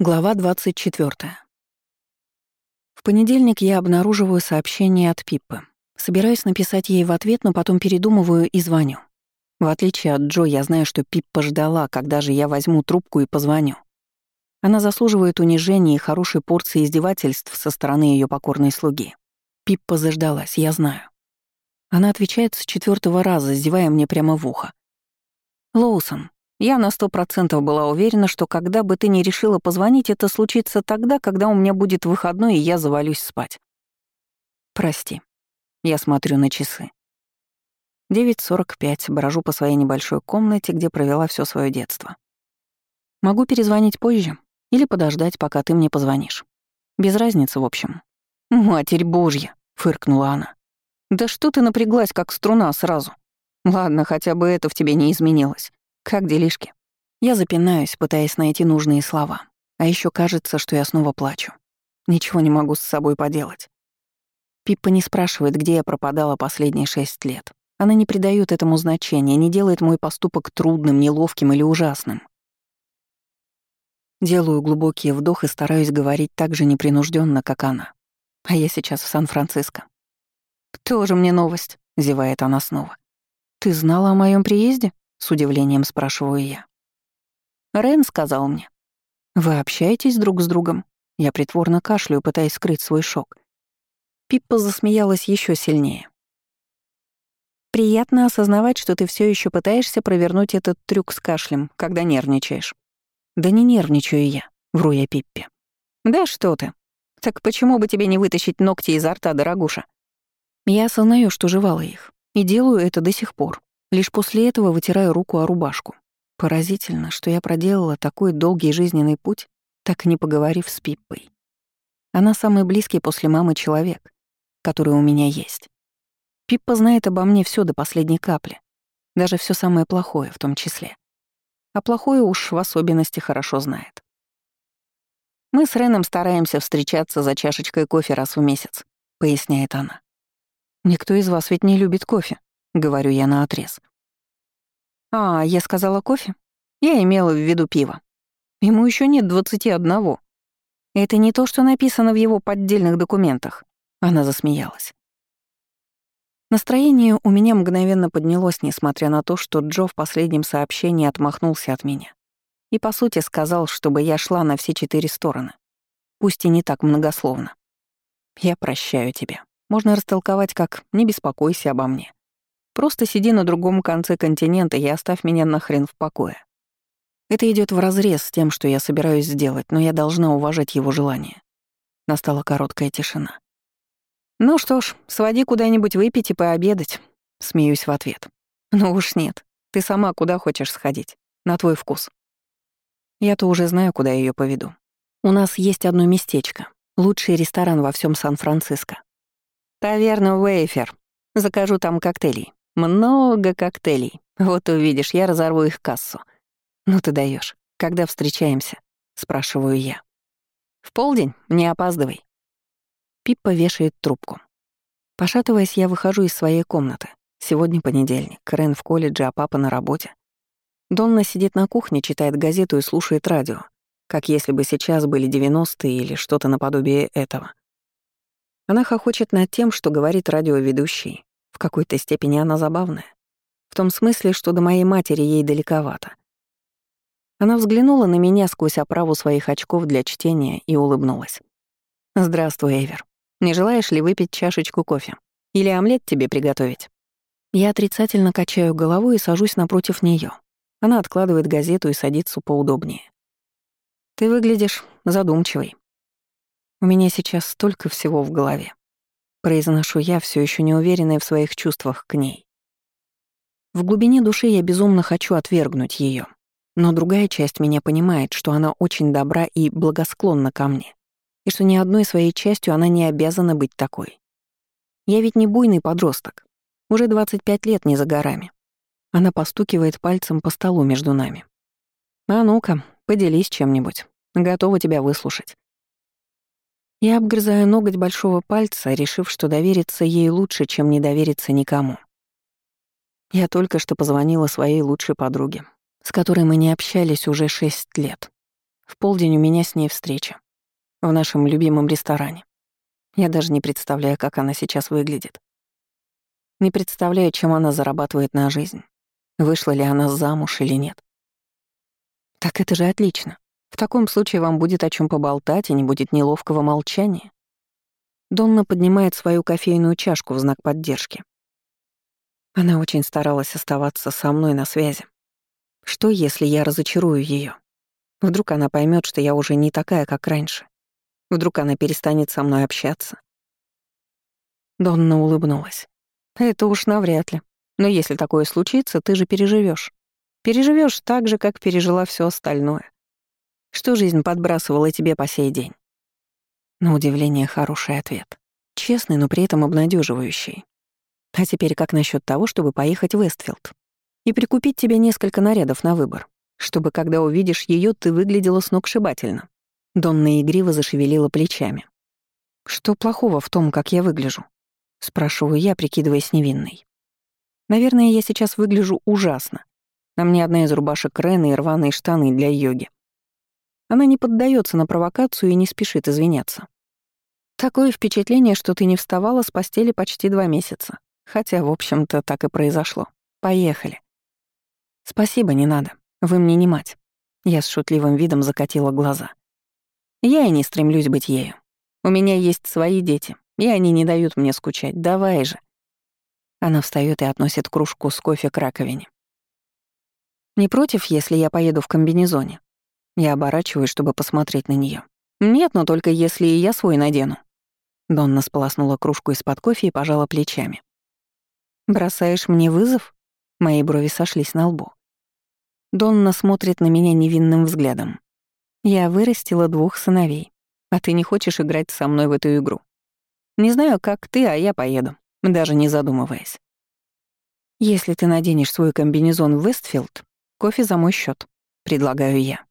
Глава 24. В понедельник я обнаруживаю сообщение от Пиппы. Собираюсь написать ей в ответ, но потом передумываю и звоню. В отличие от Джо, я знаю, что Пиппа ждала, когда же я возьму трубку и позвоню. Она заслуживает унижения и хорошей порции издевательств со стороны ее покорной слуги. Пиппа заждалась, я знаю. Она отвечает с четвертого раза, издевая мне прямо в ухо. «Лоусон, я на сто процентов была уверена, что когда бы ты не решила позвонить, это случится тогда, когда у меня будет выходной, и я завалюсь спать. Прости. Я смотрю на часы. 9.45, брожу по своей небольшой комнате, где провела все свое детство. Могу перезвонить позже или подождать, пока ты мне позвонишь. Без разницы, в общем. «Матерь Божья!» — фыркнула она. «Да что ты напряглась, как струна, сразу? Ладно, хотя бы это в тебе не изменилось. Как делишки? Я запинаюсь, пытаясь найти нужные слова. А еще кажется, что я снова плачу. Ничего не могу с собой поделать. Пиппа не спрашивает, где я пропадала последние шесть лет. Она не придает этому значения, не делает мой поступок трудным, неловким или ужасным. Делаю глубокий вдох и стараюсь говорить так же непринужденно, как она. А я сейчас в Сан-Франциско. «Тоже мне новость», — зевает она снова. «Ты знала о моем приезде?» С удивлением спрашиваю я. Рен сказал мне. «Вы общаетесь друг с другом?» Я притворно кашляю, пытаясь скрыть свой шок. Пиппа засмеялась еще сильнее. «Приятно осознавать, что ты все еще пытаешься провернуть этот трюк с кашлем, когда нервничаешь». «Да не нервничаю я», — вру я Пиппе. «Да что ты. Так почему бы тебе не вытащить ногти изо рта, дорогуша?» Я осознаю, что жевала их, и делаю это до сих пор. Лишь после этого вытираю руку о рубашку. Поразительно, что я проделала такой долгий жизненный путь, так не поговорив с Пиппой. Она самый близкий после мамы человек, который у меня есть. Пиппа знает обо мне все до последней капли, даже все самое плохое в том числе. А плохое уж в особенности хорошо знает. «Мы с Реном стараемся встречаться за чашечкой кофе раз в месяц», — поясняет она. «Никто из вас ведь не любит кофе», — говорю я на отрез. «А, я сказала кофе? Я имела в виду пиво. Ему еще нет двадцати одного. Это не то, что написано в его поддельных документах». Она засмеялась. Настроение у меня мгновенно поднялось, несмотря на то, что Джо в последнем сообщении отмахнулся от меня. И, по сути, сказал, чтобы я шла на все четыре стороны. Пусть и не так многословно. «Я прощаю тебя. Можно растолковать как «не беспокойся обо мне». Просто сиди на другом конце континента и оставь меня нахрен в покое. Это идет вразрез с тем, что я собираюсь сделать, но я должна уважать его желание. Настала короткая тишина. «Ну что ж, своди куда-нибудь выпить и пообедать», — смеюсь в ответ. «Ну уж нет, ты сама куда хочешь сходить, на твой вкус». Я-то уже знаю, куда ее поведу. У нас есть одно местечко, лучший ресторан во всем Сан-Франциско. Таверна Уэйфер. Закажу там коктейлей. Много коктейлей. Вот увидишь, я разорву их кассу. Ну ты даешь. Когда встречаемся? Спрашиваю я. В полдень? Не опаздывай. Пиппа вешает трубку. Пошатываясь, я выхожу из своей комнаты. Сегодня понедельник, Рен в колледже, а папа на работе. Донна сидит на кухне, читает газету и слушает радио, как если бы сейчас были 90-е или что-то наподобие этого. Она хохочет над тем, что говорит радиоведущий, в какой-то степени она забавная. В том смысле, что до моей матери ей далековато. Она взглянула на меня сквозь оправу своих очков для чтения и улыбнулась. «Здравствуй, Эвер. Не желаешь ли выпить чашечку кофе? Или омлет тебе приготовить?» Я отрицательно качаю головой и сажусь напротив нее. Она откладывает газету и садится поудобнее. «Ты выглядишь задумчивой. У меня сейчас столько всего в голове. Произношу я, все еще не уверенная в своих чувствах к ней. В глубине души я безумно хочу отвергнуть ее, но другая часть меня понимает, что она очень добра и благосклонна ко мне, и что ни одной своей частью она не обязана быть такой. Я ведь не буйный подросток, уже 25 лет не за горами. Она постукивает пальцем по столу между нами. «А ну-ка, поделись чем-нибудь. Готова тебя выслушать». Я обгрызаю ноготь большого пальца, решив, что довериться ей лучше, чем не довериться никому. Я только что позвонила своей лучшей подруге, с которой мы не общались уже шесть лет. В полдень у меня с ней встреча. В нашем любимом ресторане. Я даже не представляю, как она сейчас выглядит. Не представляю, чем она зарабатывает на жизнь. Вышла ли она замуж или нет. Так это же отлично. В таком случае вам будет о чем поболтать и не будет неловкого молчания. Донна поднимает свою кофейную чашку в знак поддержки. Она очень старалась оставаться со мной на связи. Что, если я разочарую ее? Вдруг она поймет, что я уже не такая, как раньше. Вдруг она перестанет со мной общаться. Донна улыбнулась. Это уж навряд ли. Но если такое случится, ты же переживешь. Переживешь так же, как пережила все остальное. Что жизнь подбрасывала тебе по сей день? На удивление, хороший ответ. Честный, но при этом обнадеживающий. А теперь как насчет того, чтобы поехать в Вестфилд и прикупить тебе несколько нарядов на выбор, чтобы, когда увидишь ее, ты выглядела сногсшибательно?» Донна игриво зашевелила плечами. «Что плохого в том, как я выгляжу?» — спрашиваю я, прикидываясь невинной. «Наверное, я сейчас выгляжу ужасно. На мне одна из рубашек Рены и рваные штаны для йоги. Она не поддается на провокацию и не спешит извиняться. Такое впечатление, что ты не вставала с постели почти два месяца. Хотя, в общем-то, так и произошло. Поехали. Спасибо, не надо. Вы мне не мать. Я с шутливым видом закатила глаза. Я и не стремлюсь быть ею. У меня есть свои дети, и они не дают мне скучать. Давай же. Она встает и относит кружку с кофе к раковине. Не против, если я поеду в комбинезоне? Я оборачиваюсь, чтобы посмотреть на нее. Нет, но только если и я свой надену. Донна сполоснула кружку из-под кофе и пожала плечами. «Бросаешь мне вызов?» Мои брови сошлись на лбу. Донна смотрит на меня невинным взглядом. «Я вырастила двух сыновей, а ты не хочешь играть со мной в эту игру. Не знаю, как ты, а я поеду, даже не задумываясь. Если ты наденешь свой комбинезон в Вестфилд, кофе за мой счет, предлагаю я.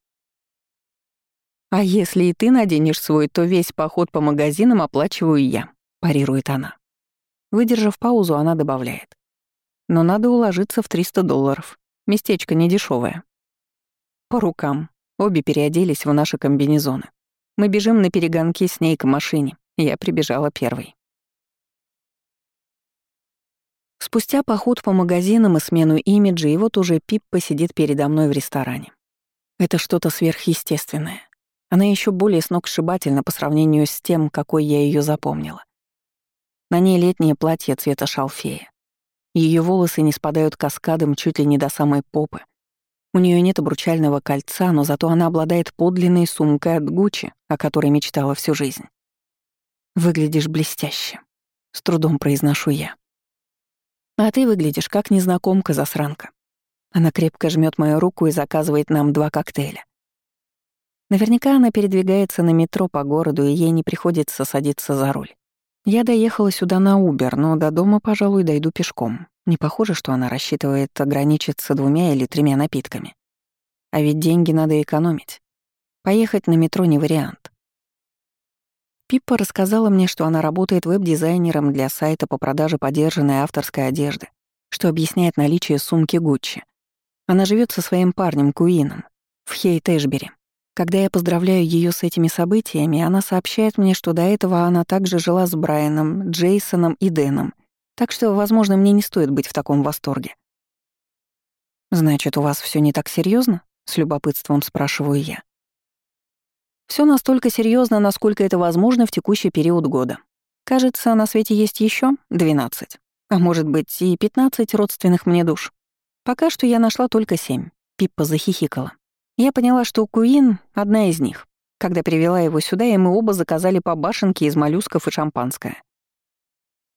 А если и ты наденешь свой, то весь поход по магазинам оплачиваю я, парирует она. Выдержав паузу, она добавляет. «Но надо уложиться в 300 долларов. Местечко недешёвое». По рукам. Обе переоделись в наши комбинезоны. Мы бежим на перегонки с ней к машине. Я прибежала первой. Спустя поход по магазинам и смену имиджа, и вот уже Пиппа сидит передо мной в ресторане. Это что-то сверхъестественное. Она еще более сногсшибательна по сравнению с тем, какой я ее запомнила. На ней летнее платье цвета шалфея. Ее волосы не спадают каскадом чуть ли не до самой попы. У нее нет обручального кольца, но зато она обладает подлинной сумкой от Гуччи, о которой мечтала всю жизнь. «Выглядишь блестяще», — с трудом произношу я. «А ты выглядишь как незнакомка-засранка». Она крепко жмет мою руку и заказывает нам два коктейля. Наверняка она передвигается на метро по городу, и ей не приходится садиться за руль. Я доехала сюда на Убер, но до дома, пожалуй, дойду пешком. Не похоже, что она рассчитывает ограничиться двумя или тремя напитками. А ведь деньги надо экономить. Поехать на метро не вариант. Пиппа рассказала мне, что она работает веб-дизайнером для сайта по продаже подержанной авторской одежды, что объясняет наличие сумки Гуччи. Она живет со своим парнем Куином в Хейт-Эшбери. Когда я поздравляю ее с этими событиями, она сообщает мне, что до этого она также жила с Брайаном, Джейсоном и Дэном, так что, возможно, мне не стоит быть в таком восторге. «Значит, у вас все не так серьезно? с любопытством спрашиваю я. Все настолько серьезно, насколько это возможно в текущий период года. Кажется, на свете есть еще 12, а может быть и 15 родственных мне душ. Пока что я нашла только семь. Пиппа захихикала. Я поняла, что Куин — одна из них. Когда привела его сюда, и мы оба заказали по башенке из моллюсков и шампанское.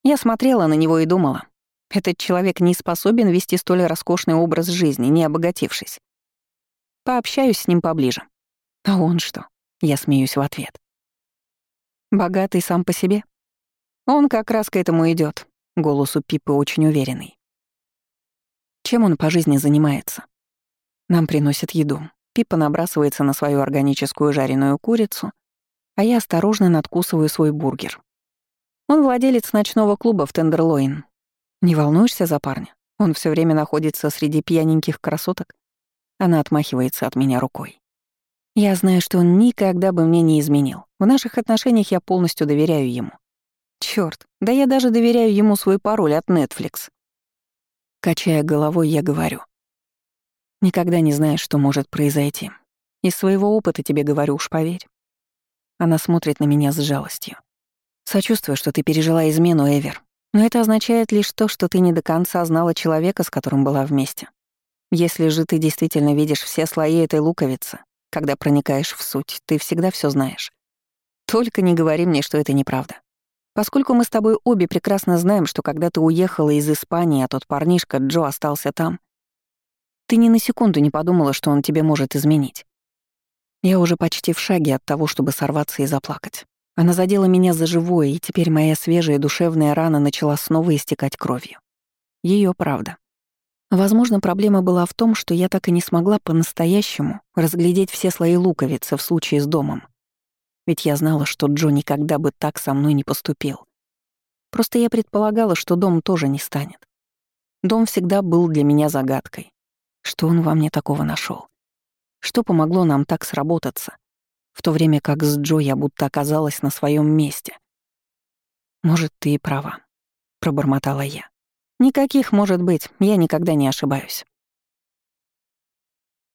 Я смотрела на него и думала, этот человек не способен вести столь роскошный образ жизни, не обогатившись. Пообщаюсь с ним поближе. А он что? Я смеюсь в ответ. Богатый сам по себе? Он как раз к этому идет. Голос у Пипы очень уверенный. Чем он по жизни занимается? Нам приносят еду. Пипа набрасывается на свою органическую жареную курицу, а я осторожно надкусываю свой бургер. Он владелец ночного клуба в Тендерлоин. Не волнуешься за парня? Он все время находится среди пьяненьких красоток. Она отмахивается от меня рукой. Я знаю, что он никогда бы мне не изменил. В наших отношениях я полностью доверяю ему. Чёрт, да я даже доверяю ему свой пароль от Netflix. Качая головой, я говорю. Никогда не знаешь, что может произойти. Из своего опыта тебе говорю, уж поверь. Она смотрит на меня с жалостью. Сочувствую, что ты пережила измену, Эвер. Но это означает лишь то, что ты не до конца знала человека, с которым была вместе. Если же ты действительно видишь все слои этой луковицы, когда проникаешь в суть, ты всегда все знаешь. Только не говори мне, что это неправда. Поскольку мы с тобой обе прекрасно знаем, что когда ты уехала из Испании, а тот парнишка Джо остался там, ты ни на секунду не подумала, что он тебе может изменить. Я уже почти в шаге от того, чтобы сорваться и заплакать. Она задела меня за живое, и теперь моя свежая душевная рана начала снова истекать кровью. Ее правда. Возможно, проблема была в том, что я так и не смогла по-настоящему разглядеть все слои луковицы в случае с домом. Ведь я знала, что Джо никогда бы так со мной не поступил. Просто я предполагала, что дом тоже не станет. Дом всегда был для меня загадкой. Что он во мне такого нашел? Что помогло нам так сработаться? В то время как с Джо я будто оказалась на своем месте. «Может, ты и права», — пробормотала я. «Никаких, может быть, я никогда не ошибаюсь».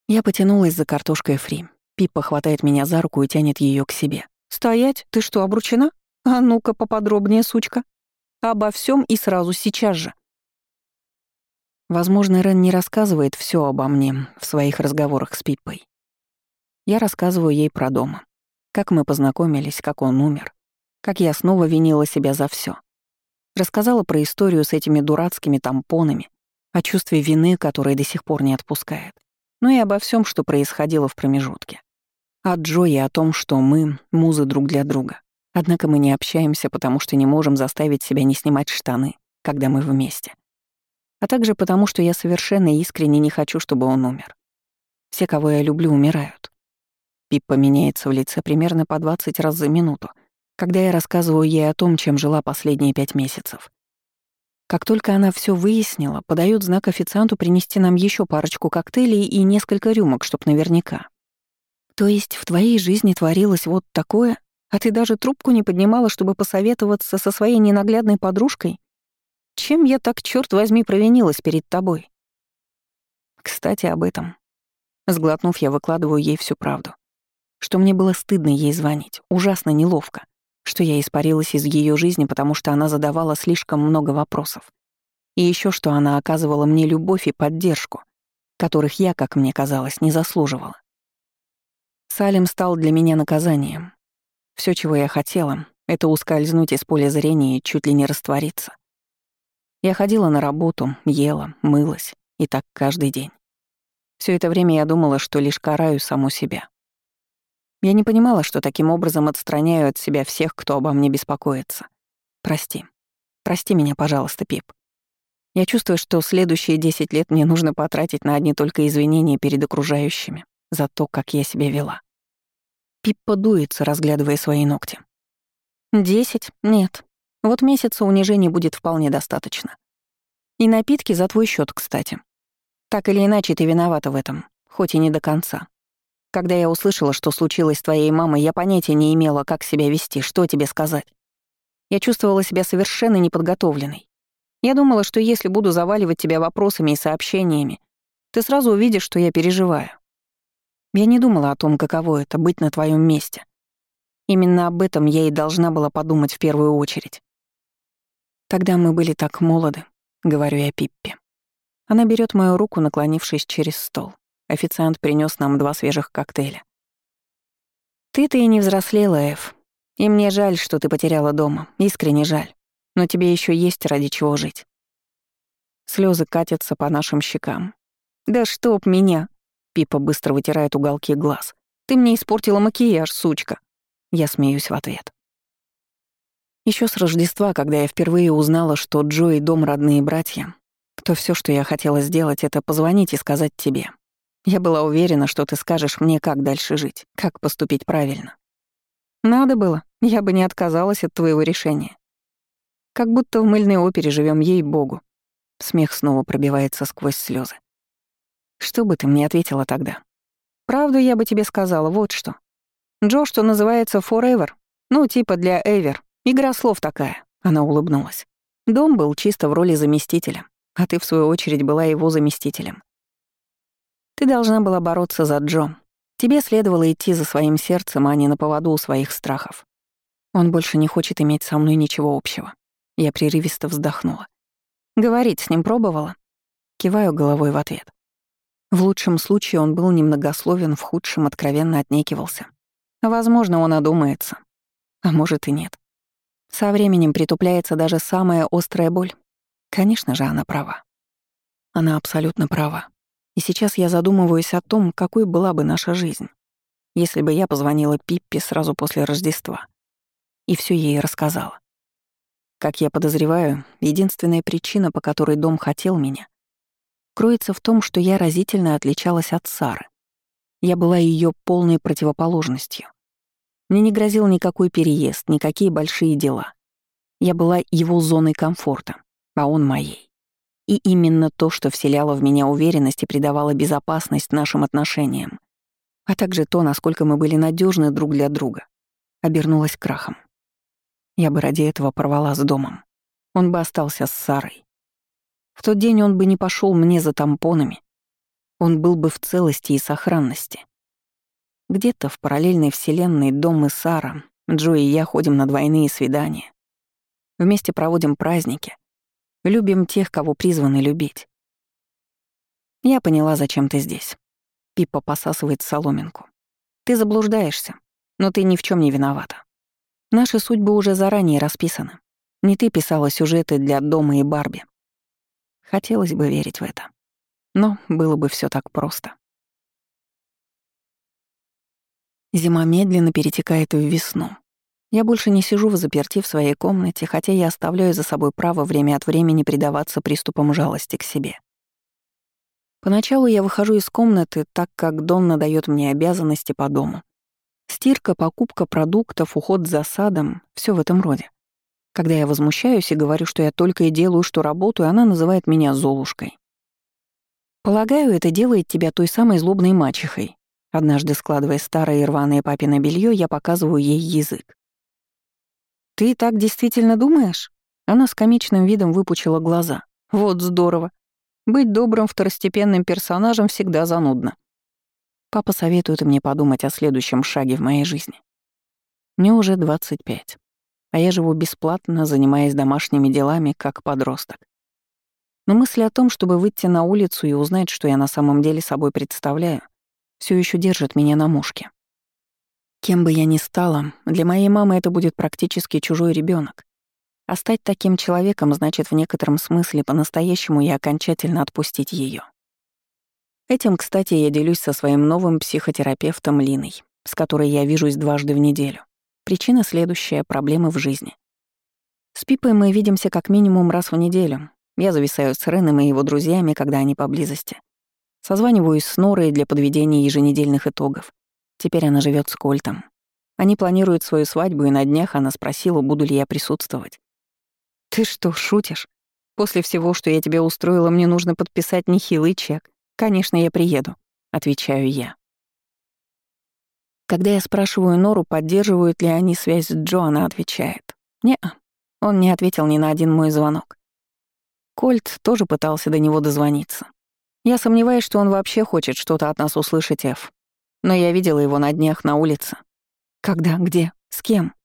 Я потянулась за картошкой фри. Пиппа хватает меня за руку и тянет ее к себе. «Стоять? Ты что, обручена? А ну-ка поподробнее, сучка. Обо всем и сразу сейчас же». Возможно, Рен не рассказывает все обо мне в своих разговорах с Пиппой. Я рассказываю ей про дома. Как мы познакомились, как он умер. Как я снова винила себя за все. Рассказала про историю с этими дурацкими тампонами, о чувстве вины, которое до сих пор не отпускает. Ну и обо всем, что происходило в промежутке. О Джои, о том, что мы — музы друг для друга. Однако мы не общаемся, потому что не можем заставить себя не снимать штаны, когда мы вместе а также потому, что я совершенно искренне не хочу, чтобы он умер. Все, кого я люблю, умирают. Пиппа меняется в лице примерно по 20 раз за минуту, когда я рассказываю ей о том, чем жила последние пять месяцев. Как только она все выяснила, подает знак официанту принести нам еще парочку коктейлей и несколько рюмок, чтоб наверняка. То есть в твоей жизни творилось вот такое, а ты даже трубку не поднимала, чтобы посоветоваться со своей ненаглядной подружкой? Чем я так, черт возьми, провинилась перед тобой? Кстати, об этом. Сглотнув, я выкладываю ей всю правду. Что мне было стыдно ей звонить, ужасно неловко. Что я испарилась из ее жизни, потому что она задавала слишком много вопросов. И еще что она оказывала мне любовь и поддержку, которых я, как мне казалось, не заслуживала. Салим стал для меня наказанием. Все, чего я хотела, — это ускользнуть из поля зрения и чуть ли не раствориться. Я ходила на работу, ела, мылась, и так каждый день. Все это время я думала, что лишь караю саму себя. Я не понимала, что таким образом отстраняю от себя всех, кто обо мне беспокоится. Прости. Прости меня, пожалуйста, Пип. Я чувствую, что следующие 10 лет мне нужно потратить на одни только извинения перед окружающими за то, как я себя вела. Пип подуется, разглядывая свои ногти. «Десять? Нет. Вот месяца унижений будет вполне достаточно. И напитки за твой счет, кстати. Так или иначе, ты виновата в этом, хоть и не до конца. Когда я услышала, что случилось с твоей мамой, я понятия не имела, как себя вести, что тебе сказать. Я чувствовала себя совершенно неподготовленной. Я думала, что если буду заваливать тебя вопросами и сообщениями, ты сразу увидишь, что я переживаю. Я не думала о том, каково это — быть на твоем месте. Именно об этом я и должна была подумать в первую очередь. Тогда мы были так молоды, говорю я Пиппе. Она берет мою руку, наклонившись через стол. Официант принес нам два свежих коктейля. Ты-то и не взрослела, Эф. И мне жаль, что ты потеряла дома. Искренне жаль. Но тебе еще есть ради чего жить. Слезы катятся по нашим щекам. Да чтоб меня! Пипа быстро вытирает уголки глаз. Ты мне испортила макияж, сучка. Я смеюсь в ответ. Еще с Рождества, когда я впервые узнала, что Джо и дом родные братья, то все, что я хотела сделать, это позвонить и сказать тебе. Я была уверена, что ты скажешь мне, как дальше жить, как поступить правильно. Надо было, я бы не отказалась от твоего решения. Как будто в мыльной опере живем ей-богу. Смех снова пробивается сквозь слезы. Что бы ты мне ответила тогда? Правду я бы тебе сказала, вот что. Джо, что называется Forever. Ну, типа для Эвер. Игра слов такая. Она улыбнулась. Дом был чисто в роли заместителя, а ты, в свою очередь, была его заместителем. Ты должна была бороться за Джо. Тебе следовало идти за своим сердцем, а не на поводу у своих страхов. Он больше не хочет иметь со мной ничего общего. Я прерывисто вздохнула. Говорить с ним пробовала? Киваю головой в ответ. В лучшем случае он был немногословен, в худшем откровенно отнекивался. Возможно, он одумается. А может и нет. Со временем притупляется даже самая острая боль. Конечно же, она права. Она абсолютно права. И сейчас я задумываюсь о том, какой была бы наша жизнь, если бы я позвонила Пиппе сразу после Рождества и все ей рассказала. Как я подозреваю, единственная причина, по которой дом хотел меня, кроется в том, что я разительно отличалась от Сары. Я была ее полной противоположностью. Мне не грозил никакой переезд, никакие большие дела. Я была его зоной комфорта, а он моей. И именно то, что вселяло в меня уверенность и придавало безопасность нашим отношениям, а также то, насколько мы были надежны друг для друга, обернулось крахом. Я бы ради этого порвала с домом. Он бы остался с Сарой. В тот день он бы не пошел мне за тампонами. Он был бы в целости и сохранности. Где-то в параллельной вселенной Дом и Сара, Джо и я ходим на двойные свидания. Вместе проводим праздники. Любим тех, кого призваны любить. Я поняла, зачем ты здесь. Пиппа посасывает соломинку. Ты заблуждаешься, но ты ни в чем не виновата. Наши судьбы уже заранее расписаны. Не ты писала сюжеты для Дома и Барби. Хотелось бы верить в это. Но было бы все так просто. Зима медленно перетекает в весну. Я больше не сижу в заперти в своей комнате, хотя я оставляю за собой право время от времени предаваться приступам жалости к себе. Поначалу я выхожу из комнаты, так как Донна дает мне обязанности по дому. Стирка, покупка продуктов, уход за садом — все в этом роде. Когда я возмущаюсь и говорю, что я только и делаю, что работаю, она называет меня Золушкой. Полагаю, это делает тебя той самой злобной мачехой, Однажды, складывая старое и рваное папино белье, я показываю ей язык. «Ты так действительно думаешь?» Она с комичным видом выпучила глаза. «Вот здорово. Быть добрым второстепенным персонажем всегда занудно». Папа советует мне подумать о следующем шаге в моей жизни. Мне уже 25, а я живу бесплатно, занимаясь домашними делами, как подросток. Но мысль о том, чтобы выйти на улицу и узнать, что я на самом деле собой представляю, все еще держит меня на мушке. Кем бы я ни стала, для моей мамы это будет практически чужой ребенок. А стать таким человеком значит в некотором смысле по-настоящему и окончательно отпустить ее. Этим, кстати, я делюсь со своим новым психотерапевтом Линой, с которой я вижусь дважды в неделю. Причина следующая — проблемы в жизни. С Пипой мы видимся как минимум раз в неделю. Я зависаю с Реном и его друзьями, когда они поблизости. Созваниваюсь с Норой для подведения еженедельных итогов. Теперь она живет с Кольтом. Они планируют свою свадьбу, и на днях она спросила, буду ли я присутствовать. «Ты что, шутишь? После всего, что я тебе устроила, мне нужно подписать нехилый чек. Конечно, я приеду», — отвечаю я. Когда я спрашиваю Нору, поддерживают ли они связь с Джо, она отвечает. не Он не ответил ни на один мой звонок. Кольт тоже пытался до него дозвониться. Я сомневаюсь, что он вообще хочет что-то от нас услышать, Эф. Но я видела его на днях на улице. Когда, где, с кем?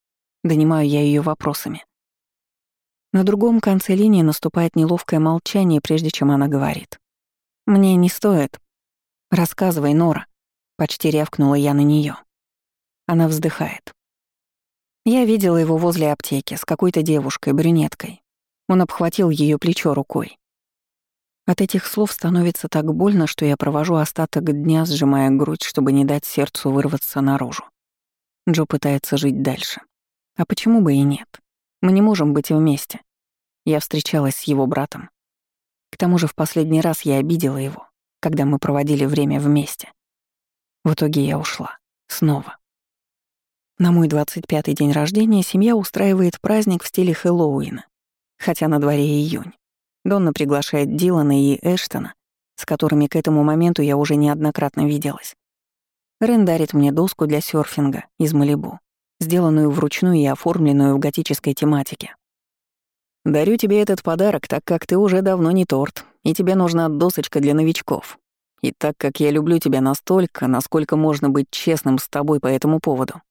Донимаю я ее вопросами. На другом конце линии наступает неловкое молчание, прежде чем она говорит. «Мне не стоит. Рассказывай, Нора». Почти рявкнула я на нее. Она вздыхает. Я видела его возле аптеки с какой-то девушкой, брюнеткой. Он обхватил ее плечо рукой. От этих слов становится так больно, что я провожу остаток дня, сжимая грудь, чтобы не дать сердцу вырваться наружу. Джо пытается жить дальше. А почему бы и нет? Мы не можем быть вместе. Я встречалась с его братом. К тому же в последний раз я обидела его, когда мы проводили время вместе. В итоге я ушла. Снова. На мой 25-й день рождения семья устраивает праздник в стиле Хэллоуина, хотя на дворе июнь. Донна приглашает Дилана и Эштона, с которыми к этому моменту я уже неоднократно виделась. Рен дарит мне доску для серфинга из Малибу, сделанную вручную и оформленную в готической тематике. «Дарю тебе этот подарок, так как ты уже давно не торт, и тебе нужна досочка для новичков. И так как я люблю тебя настолько, насколько можно быть честным с тобой по этому поводу».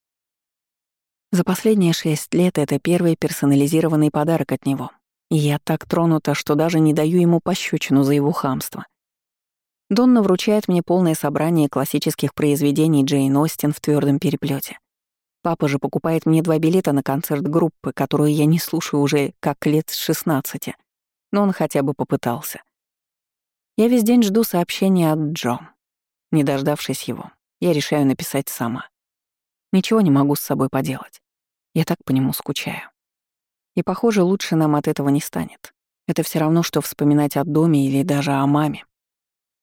За последние шесть лет это первый персонализированный подарок от него. Я так тронута, что даже не даю ему пощечину за его хамство. Донна вручает мне полное собрание классических произведений Джейн Остин в твердом переплете. Папа же покупает мне два билета на концерт группы, которую я не слушаю уже как лет с 16, но он хотя бы попытался. Я весь день жду сообщения от Джо. Не дождавшись его, я решаю написать сама. Ничего не могу с собой поделать. Я так по нему скучаю. И, похоже, лучше нам от этого не станет. Это все равно, что вспоминать о доме или даже о маме.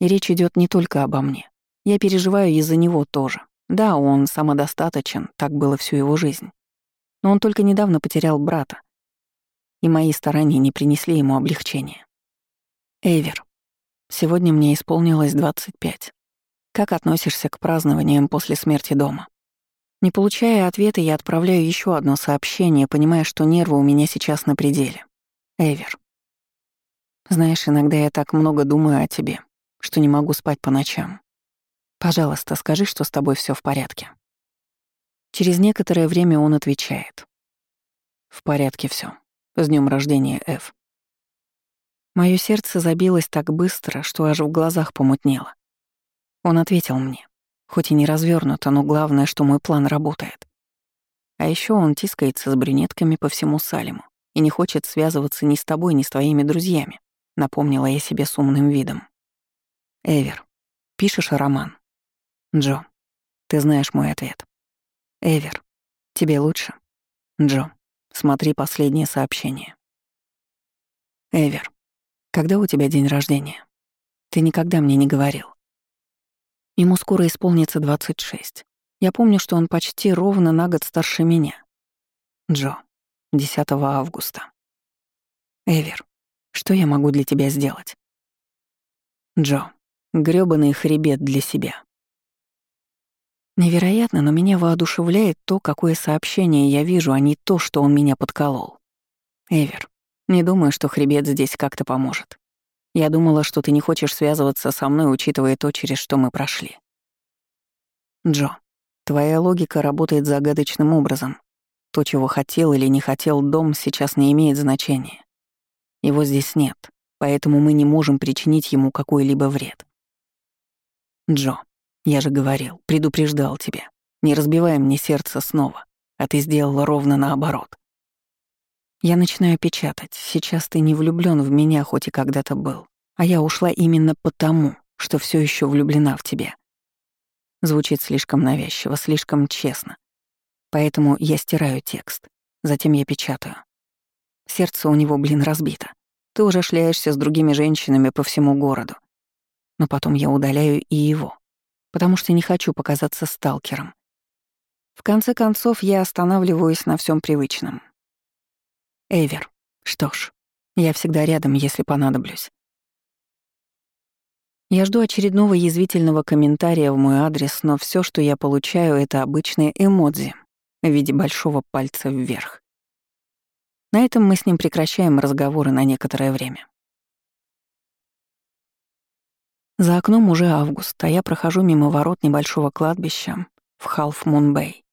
И речь идет не только обо мне. Я переживаю из-за него тоже. Да, он самодостаточен, так было всю его жизнь. Но он только недавно потерял брата. И мои старания не принесли ему облегчения. Эвер, сегодня мне исполнилось 25. Как относишься к празднованиям после смерти дома? Не получая ответа, я отправляю еще одно сообщение, понимая, что нервы у меня сейчас на пределе. Эвер. Знаешь, иногда я так много думаю о тебе, что не могу спать по ночам. Пожалуйста, скажи, что с тобой все в порядке. Через некоторое время он отвечает. В порядке все. С днем рождения, Эв. Мое сердце забилось так быстро, что аж в глазах помутнело. Он ответил мне. Хоть и не развернуто, но главное, что мой план работает. А еще он тискается с брюнетками по всему Салиму и не хочет связываться ни с тобой, ни с твоими друзьями, напомнила я себе с умным видом. Эвер, пишешь роман? Джо, ты знаешь мой ответ. Эвер, тебе лучше? Джо, смотри последнее сообщение. Эвер, когда у тебя день рождения? Ты никогда мне не говорил. Ему скоро исполнится 26. Я помню, что он почти ровно на год старше меня. Джо, 10 августа. Эвер, что я могу для тебя сделать? Джо, грёбаный хребет для себя. Невероятно, но меня воодушевляет то, какое сообщение я вижу, а не то, что он меня подколол. Эвер, не думаю, что хребет здесь как-то поможет. Я думала, что ты не хочешь связываться со мной, учитывая то, через что мы прошли. Джо, твоя логика работает загадочным образом. То, чего хотел или не хотел дом, сейчас не имеет значения. Его здесь нет, поэтому мы не можем причинить ему какой-либо вред. Джо, я же говорил, предупреждал тебя. Не разбивай мне сердце снова, а ты сделала ровно наоборот. Я начинаю печатать. Сейчас ты не влюблён в меня, хоть и когда-то был. А я ушла именно потому, что всё ещё влюблена в тебя. Звучит слишком навязчиво, слишком честно. Поэтому я стираю текст. Затем я печатаю. Сердце у него, блин, разбито. Ты уже шляешься с другими женщинами по всему городу. Но потом я удаляю и его, потому что не хочу показаться сталкером. В конце концов, я останавливаюсь на всем привычном. Эвер. Что ж, я всегда рядом, если понадоблюсь. Я жду очередного язвительного комментария в мой адрес, но все, что я получаю, это обычные эмодзи в виде большого пальца вверх. На этом мы с ним прекращаем разговоры на некоторое время. За окном уже август, а я прохожу мимо ворот небольшого кладбища в Халф-Мун-Бэй.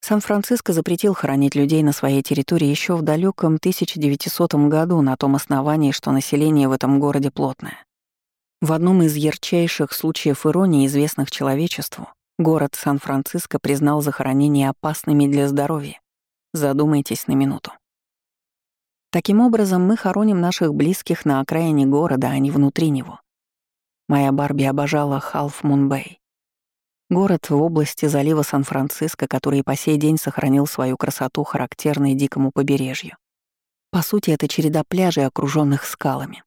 Сан-Франциско запретил хоронить людей на своей территории еще в далеком 1900 году на том основании, что население в этом городе плотное. В одном из ярчайших случаев иронии, известных человечеству, город Сан-Франциско признал захоронения опасными для здоровья. Задумайтесь на минуту. Таким образом, мы хороним наших близких на окраине города, а не внутри него. Моя Барби обожала Халф Мунбэй. Город в области залива Сан-Франциско, который по сей день сохранил свою красоту, характерной дикому побережью. По сути, это череда пляжей, окруженных скалами.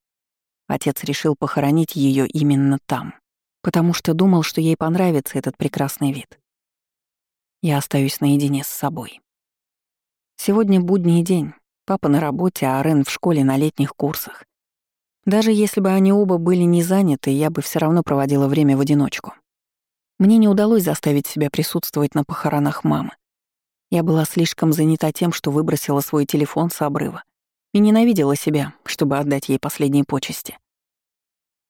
Отец решил похоронить ее именно там, потому что думал, что ей понравится этот прекрасный вид. Я остаюсь наедине с собой. Сегодня будний день. Папа на работе, а Рен в школе на летних курсах. Даже если бы они оба были не заняты, я бы все равно проводила время в одиночку. Мне не удалось заставить себя присутствовать на похоронах мамы. Я была слишком занята тем, что выбросила свой телефон с обрыва и ненавидела себя, чтобы отдать ей последние почести.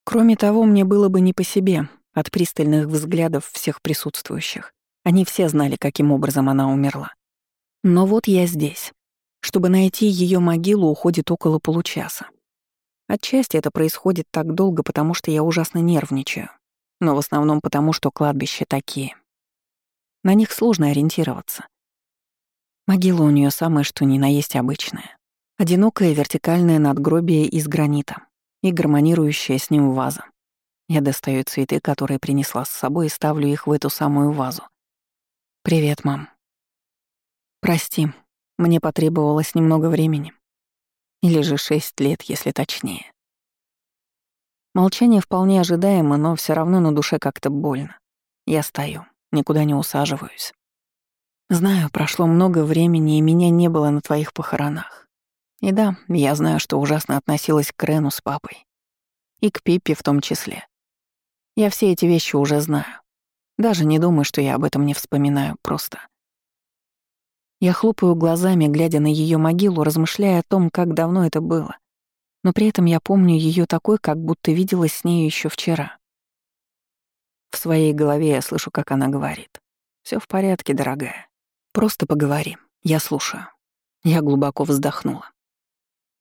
Кроме того, мне было бы не по себе от пристальных взглядов всех присутствующих. Они все знали, каким образом она умерла. Но вот я здесь. Чтобы найти ее могилу, уходит около получаса. Отчасти это происходит так долго, потому что я ужасно нервничаю. Но в основном потому, что кладбища такие. На них сложно ориентироваться. Могила у нее самое что ни на есть обычная. Одинокое вертикальное надгробие из гранита и гармонирующая с ним ваза. Я достаю цветы, которые принесла с собой, и ставлю их в эту самую вазу. «Привет, мам». «Прости, мне потребовалось немного времени. Или же шесть лет, если точнее. Молчание вполне ожидаемо, но все равно на душе как-то больно. Я стою, никуда не усаживаюсь. Знаю, прошло много времени, и меня не было на твоих похоронах. И да, я знаю, что ужасно относилась к Рену с папой. И к Пиппе в том числе. Я все эти вещи уже знаю. Даже не думаю, что я об этом не вспоминаю, просто. Я хлопаю глазами, глядя на ее могилу, размышляя о том, как давно это было. Но при этом я помню ее такой, как будто виделась с ней еще вчера. В своей голове я слышу, как она говорит. Все в порядке, дорогая. Просто поговори. Я слушаю». Я глубоко вздохнула.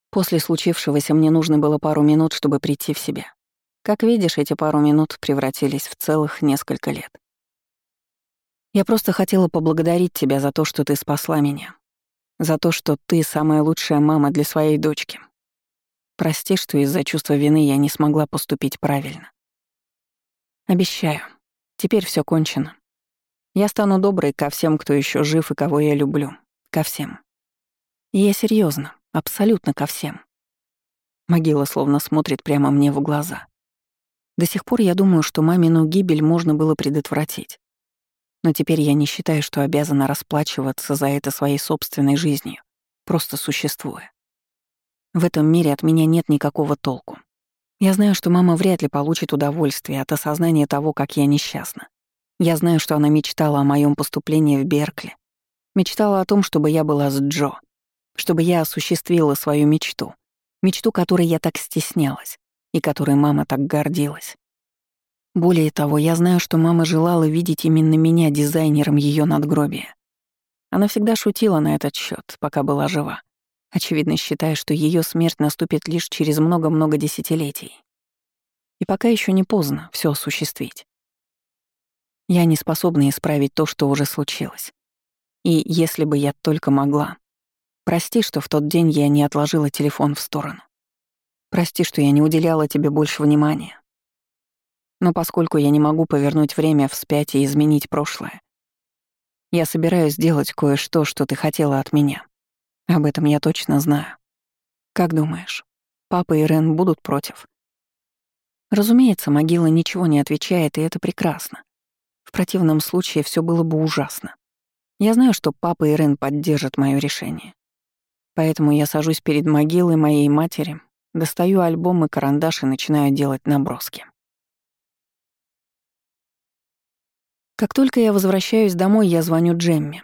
После случившегося мне нужно было пару минут, чтобы прийти в себя. Как видишь, эти пару минут превратились в целых несколько лет. Я просто хотела поблагодарить тебя за то, что ты спасла меня. За то, что ты самая лучшая мама для своей дочки. Прости, что из-за чувства вины я не смогла поступить правильно. Обещаю, теперь все кончено. Я стану доброй ко всем, кто еще жив и кого я люблю. Ко всем. И я серьезно, абсолютно ко всем. Могила словно смотрит прямо мне в глаза. До сих пор я думаю, что мамину гибель можно было предотвратить. Но теперь я не считаю, что обязана расплачиваться за это своей собственной жизнью, просто существуя. В этом мире от меня нет никакого толку. Я знаю, что мама вряд ли получит удовольствие от осознания того, как я несчастна. Я знаю, что она мечтала о моем поступлении в Беркли. Мечтала о том, чтобы я была с Джо. Чтобы я осуществила свою мечту. Мечту, которой я так стеснялась и которой мама так гордилась. Более того, я знаю, что мама желала видеть именно меня дизайнером ее надгробия. Она всегда шутила на этот счет, пока была жива, очевидно считая, что ее смерть наступит лишь через много-много десятилетий. И пока еще не поздно все осуществить. Я не способна исправить то, что уже случилось. И если бы я только могла. Прости, что в тот день я не отложила телефон в сторону. Прости, что я не уделяла тебе больше внимания. Но поскольку я не могу повернуть время вспять и изменить прошлое, я собираюсь сделать кое-что, что ты хотела от меня. Об этом я точно знаю. Как думаешь, папа и Рен будут против? Разумеется, могила ничего не отвечает, и это прекрасно. В противном случае все было бы ужасно. Я знаю, что папа и Рен поддержат мое решение. Поэтому я сажусь перед могилой моей матери, достаю альбом и карандаш и начинаю делать наброски. Как только я возвращаюсь домой, я звоню Джемми.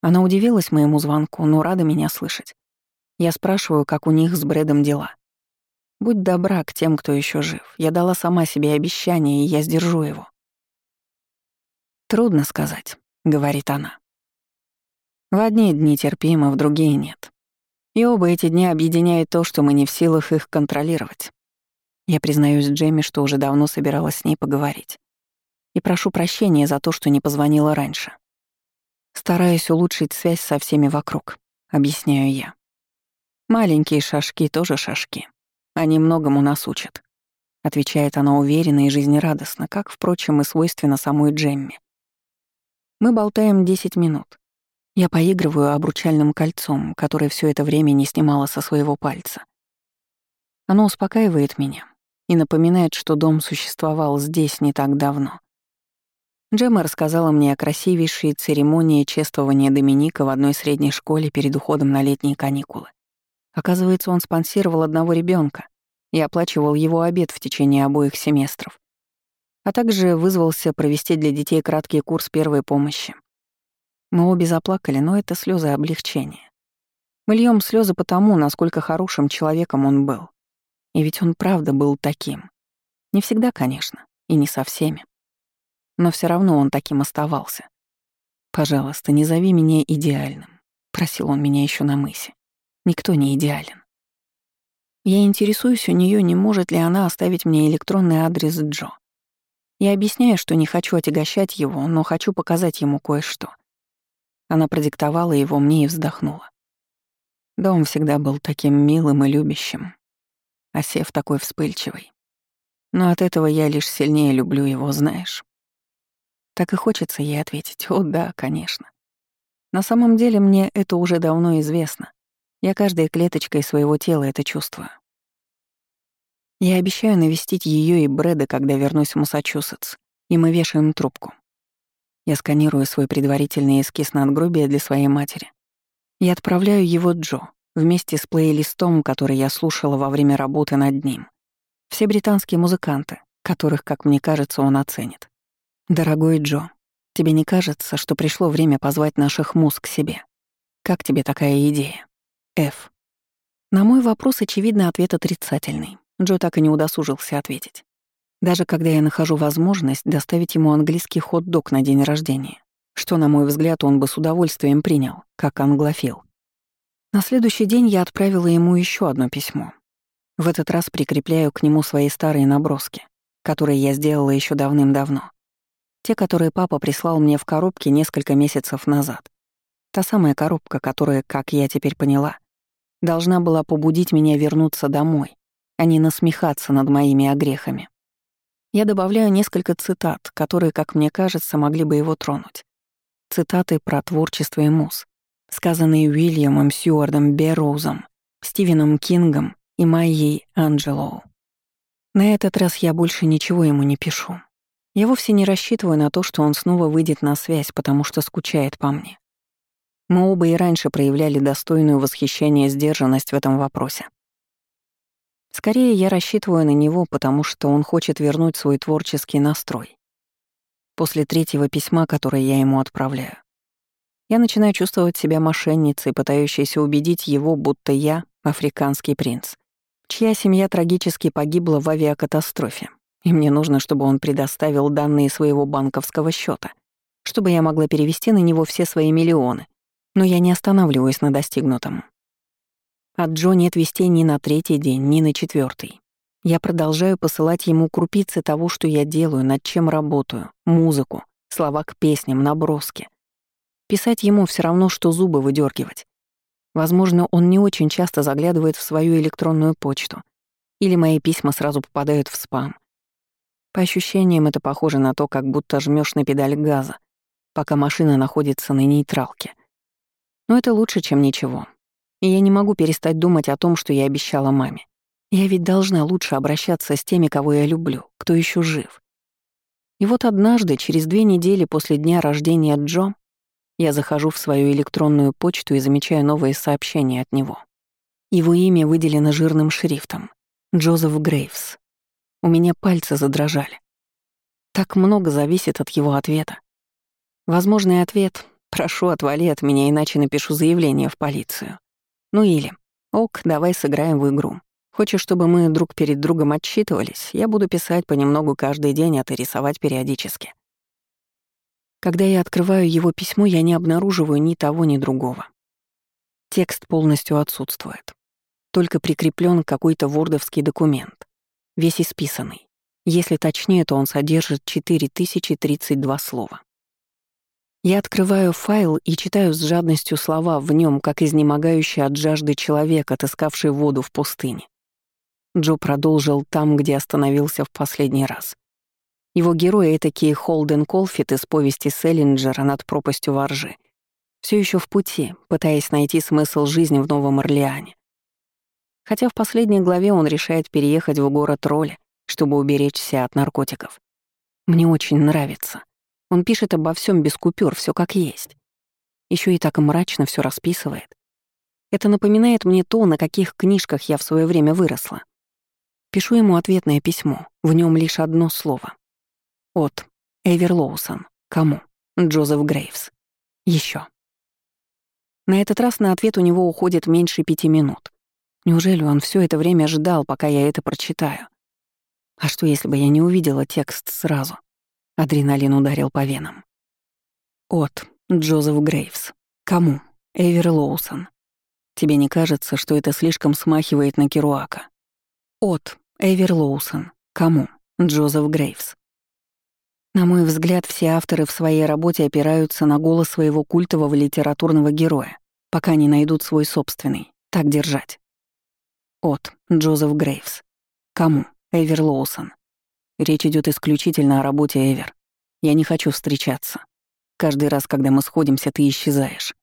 Она удивилась моему звонку, но рада меня слышать. Я спрашиваю, как у них с Брэдом дела. Будь добра к тем, кто еще жив. Я дала сама себе обещание, и я сдержу его. «Трудно сказать», — говорит она. В одни дни терпимо, в другие нет. И оба эти дни объединяет то, что мы не в силах их контролировать. Я признаюсь Джемми, что уже давно собиралась с ней поговорить и прошу прощения за то, что не позвонила раньше. Стараюсь улучшить связь со всеми вокруг, объясняю я. Маленькие шажки тоже шажки. Они многому нас учат. Отвечает она уверенно и жизнерадостно, как, впрочем, и свойственно самой Джемми. Мы болтаем 10 минут. Я поигрываю обручальным кольцом, которое все это время не снимала со своего пальца. Оно успокаивает меня и напоминает, что дом существовал здесь не так давно. Джемма рассказала мне о красивейшей церемонии чествования Доминика в одной средней школе перед уходом на летние каникулы. Оказывается, он спонсировал одного ребенка и оплачивал его обед в течение обоих семестров. а также вызвался провести для детей краткий курс первой помощи. Мы обе заплакали, но это слезы облегчения. Мы льем слезы потому, насколько хорошим человеком он был. И ведь он правда был таким. Не всегда, конечно, и не со всеми. Но все равно он таким оставался. «Пожалуйста, не зови меня идеальным», — просил он меня еще на мысе. «Никто не идеален». Я интересуюсь у нее, не может ли она оставить мне электронный адрес Джо. Я объясняю, что не хочу отягощать его, но хочу показать ему кое-что. Она продиктовала его мне и вздохнула. Дом всегда был таким милым и любящим, а Сев такой вспыльчивый. Но от этого я лишь сильнее люблю его, знаешь. Так и хочется ей ответить, о да, конечно. На самом деле мне это уже давно известно. Я каждой клеточкой своего тела это чувствую. Я обещаю навестить ее и Брэда, когда вернусь в Массачусетс, и мы вешаем трубку. Я сканирую свой предварительный эскиз надгробия для своей матери. Я отправляю его Джо вместе с плейлистом, который я слушала во время работы над ним. Все британские музыканты, которых, как мне кажется, он оценит. Дорогой Джо, тебе не кажется, что пришло время позвать наших муз к себе? Как тебе такая идея? Ф. На мой вопрос, очевидно, ответ отрицательный. Джо так и не удосужился ответить. Даже когда я нахожу возможность доставить ему английский хот-дог на день рождения, что, на мой взгляд, он бы с удовольствием принял, как англофил. На следующий день я отправила ему еще одно письмо. В этот раз прикрепляю к нему свои старые наброски, которые я сделала еще давным-давно. Те, которые папа прислал мне в коробке несколько месяцев назад. Та самая коробка, которая, как я теперь поняла, должна была побудить меня вернуться домой, а не насмехаться над моими огрехами. Я добавляю несколько цитат, которые, как мне кажется, могли бы его тронуть. Цитаты про творчество и муз, сказанные Уильямом Сьюардом Берроузом, Стивеном Кингом и Майей Анджелоу. На этот раз я больше ничего ему не пишу. Я вовсе не рассчитываю на то, что он снова выйдет на связь, потому что скучает по мне. Мы оба и раньше проявляли достойную восхищение сдержанность в этом вопросе. Скорее, я рассчитываю на него, потому что он хочет вернуть свой творческий настрой. После третьего письма, которое я ему отправляю, я начинаю чувствовать себя мошенницей, пытающейся убедить его, будто я — африканский принц, чья семья трагически погибла в авиакатастрофе, и мне нужно, чтобы он предоставил данные своего банковского счета, чтобы я могла перевести на него все свои миллионы. Но я не останавливаюсь на достигнутом. От Джо нет вестей ни на третий день, ни на четвертый. Я продолжаю посылать ему крупицы того, что я делаю, над чем работаю, музыку, слова к песням, наброски. Писать ему все равно, что зубы выдергивать. Возможно, он не очень часто заглядывает в свою электронную почту, или мои письма сразу попадают в спам. По ощущениям, это похоже на то, как будто жмешь на педаль газа, пока машина находится на нейтралке. Но это лучше, чем ничего. И я не могу перестать думать о том, что я обещала маме. Я ведь должна лучше обращаться с теми, кого я люблю, кто еще жив. И вот однажды, через две недели после дня рождения Джо, я захожу в свою электронную почту и замечаю новые сообщения от него. Его имя выделено жирным шрифтом. Джозеф Грейвс. У меня пальцы задрожали. Так много зависит от его ответа. Возможный ответ — «Прошу, отвали от меня, иначе напишу заявление в полицию». Ну или «Ок, давай сыграем в игру. Хочешь, чтобы мы друг перед другом отчитывались? Я буду писать понемногу каждый день, а ты рисовать периодически». Когда я открываю его письмо, я не обнаруживаю ни того, ни другого. Текст полностью отсутствует. Только прикреплен какой-то вордовский документ, весь исписанный. Если точнее, то он содержит 4032 слова. Я открываю файл и читаю с жадностью слова в нем, как изнемогающий от жажды человек, отыскавший воду в пустыне. Джо продолжил там, где остановился в последний раз. Его герои — этакие Холден Колфит из повести Селлинджера «Над пропастью воржи». Все еще в пути, пытаясь найти смысл жизни в Новом Орлеане. Хотя в последней главе он решает переехать в город Роли, чтобы уберечься от наркотиков. Мне очень нравится. Он пишет обо всем без купюр, все как есть. Еще и так мрачно все расписывает. Это напоминает мне то, на каких книжках я в свое время выросла. Пишу ему ответное письмо, в нем лишь одно слово. От Эвер Лоусон. Кому? Джозеф Грейвс. Еще. На этот раз на ответ у него уходит меньше пяти минут. Неужели он все это время ждал, пока я это прочитаю? А что, если бы я не увидела текст сразу? Адреналин ударил по венам. От Джозеф Грейвс. Кому? Эвер Лоусон. Тебе не кажется, что это слишком смахивает на Керуака? От Эвер Лоусон. Кому? Джозеф Грейвс. На мой взгляд, все авторы в своей работе опираются на голос своего культового литературного героя, пока не найдут свой собственный. Так держать. От Джозеф Грейвс. Кому? Эвер Лоусон. Речь идет исключительно о работе Эвер. Я не хочу встречаться. Каждый раз, когда мы сходимся, ты исчезаешь.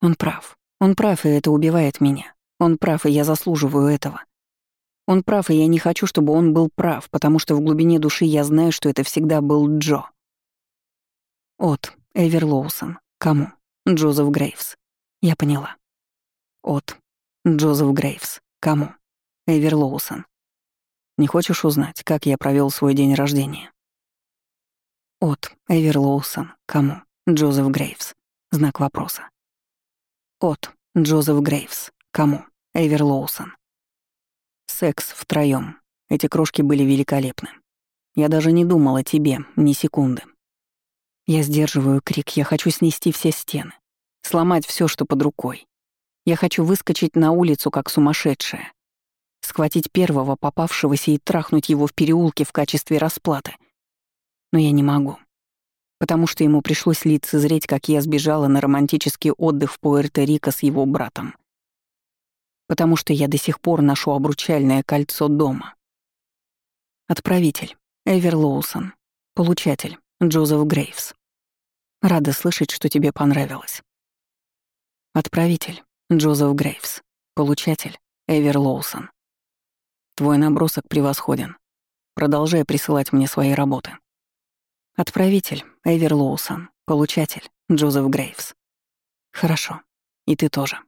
Он прав. Он прав, и это убивает меня. Он прав, и я заслуживаю этого. Он прав, и я не хочу, чтобы он был прав, потому что в глубине души я знаю, что это всегда был Джо. От Эвер Лоусон. Кому? Джозеф Грейвс. Я поняла. От Джозеф Грейвс. Кому? Эвер Лоусон. Не хочешь узнать, как я провел свой день рождения? От Эвер Лоусон. Кому? Джозеф Грейвс. Знак вопроса. От Джозеф Грейвс. Кому? Эвер Лоусон. Секс втроём. Эти крошки были великолепны. Я даже не думала о тебе ни секунды. Я сдерживаю крик, я хочу снести все стены, сломать все, что под рукой. Я хочу выскочить на улицу, как сумасшедшая, схватить первого попавшегося и трахнуть его в переулке в качестве расплаты. Но я не могу, потому что ему пришлось лицезреть, как я сбежала на романтический отдых в Пуэрто-Рико с его братом потому что я до сих пор ношу обручальное кольцо дома. Отправитель — Эвер Лоусон. Получатель — Джозеф Грейвс. Рада слышать, что тебе понравилось. Отправитель — Джозеф Грейвс. Получатель — Эвер Лоусон. Твой набросок превосходен. Продолжай присылать мне свои работы. Отправитель — Эвер Лоусон. Получатель — Джозеф Грейвс. Хорошо. И ты тоже.